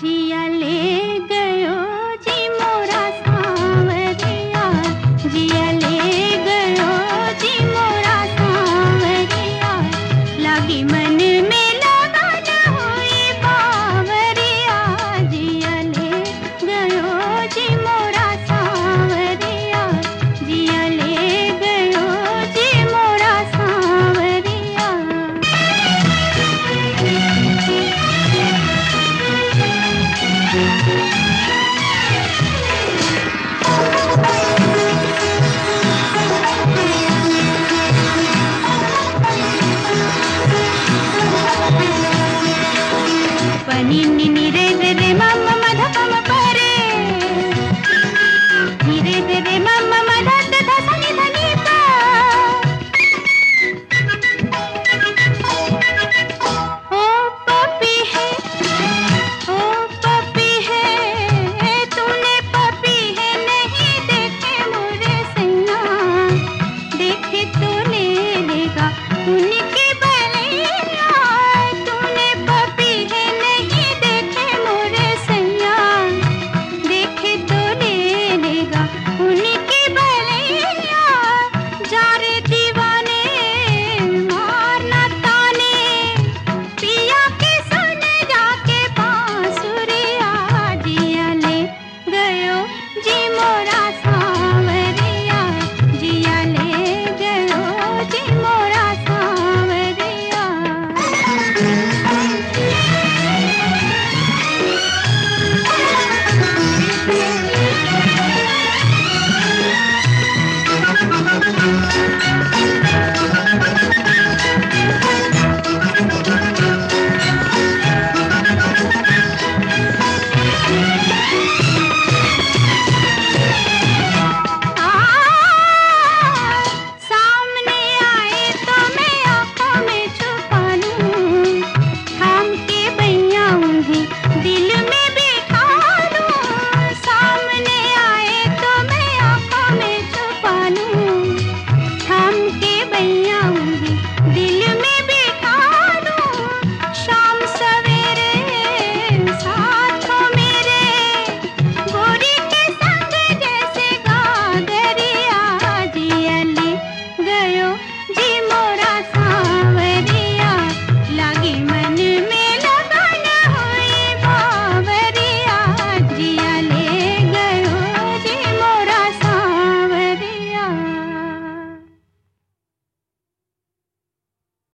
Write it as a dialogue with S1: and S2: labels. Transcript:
S1: जिया ले ni ni ni